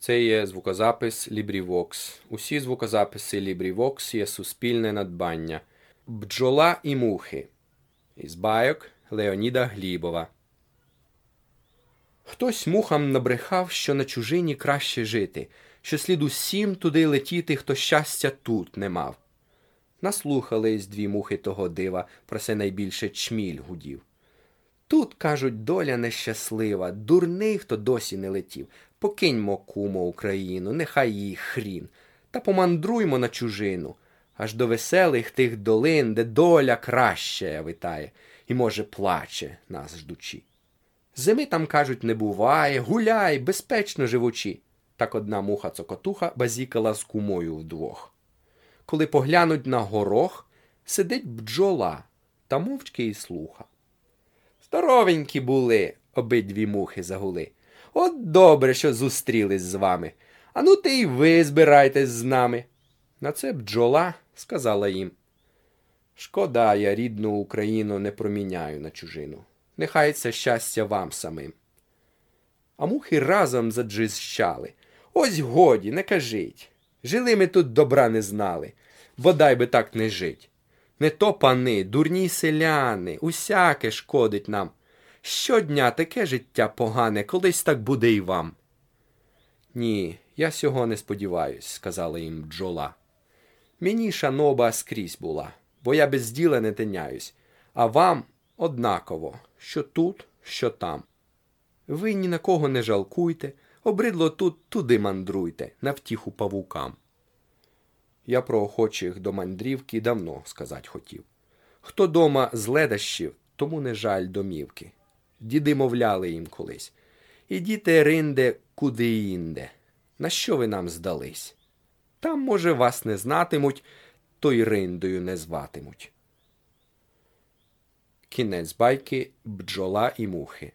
Це є звукозапис LibriVox. Усі звукозаписи LibriVox є суспільне надбання. Бджола і мухи. Із байок Леоніда Глібова. Хтось мухам набрехав, що на чужині краще жити, що слід усім туди летіти, хто щастя тут не мав. Наслухались дві мухи того дива, про це найбільше чміль гудів. Тут, кажуть, доля нещаслива, дурний, хто досі не летів. Покиньмо, кумо, Україну, нехай їй хрін, та помандруймо на чужину, аж до веселих тих долин, де доля краще витає, і, може, плаче, нас ждучи. Зими там, кажуть, не буває, гуляй, безпечно живучи. Так одна муха цокотуха базікала з кумою вдвох. Коли поглянуть на горох, сидить бджола та мовчки і слуха. Здоровенькі були, обидві мухи загули. От добре, що зустрілись з вами. А ну ти й ви збирайтесь з нами. На це бджола сказала їм. Шкода, я рідну Україну не проміняю на чужину. Нехай це щастя вам самим. А мухи разом заджищали. Ось годі, не кажіть. Жили ми тут добра не знали, бодай би так не жить. Не то пани, дурні селяни, усяке шкодить нам. Щодня таке життя погане, колись так буде і вам. Ні, я сього не сподіваюсь, сказала їм бджола. Мені шаноба скрізь була, бо я без діла не тиняюсь, а вам однаково, що тут, що там. Ви ні на кого не жалкуйте, обридло тут туди мандруйте, на втіху павукам. Я про охочих до мандрівки давно сказать хотів. Хто дома з ледащів, тому не жаль домівки. Діди мовляли їм колись. Ідіте, ринде, куди інде. На що ви нам здались? Там, може, вас не знатимуть, то й риндою не зватимуть. Кінець байки бджола і мухи.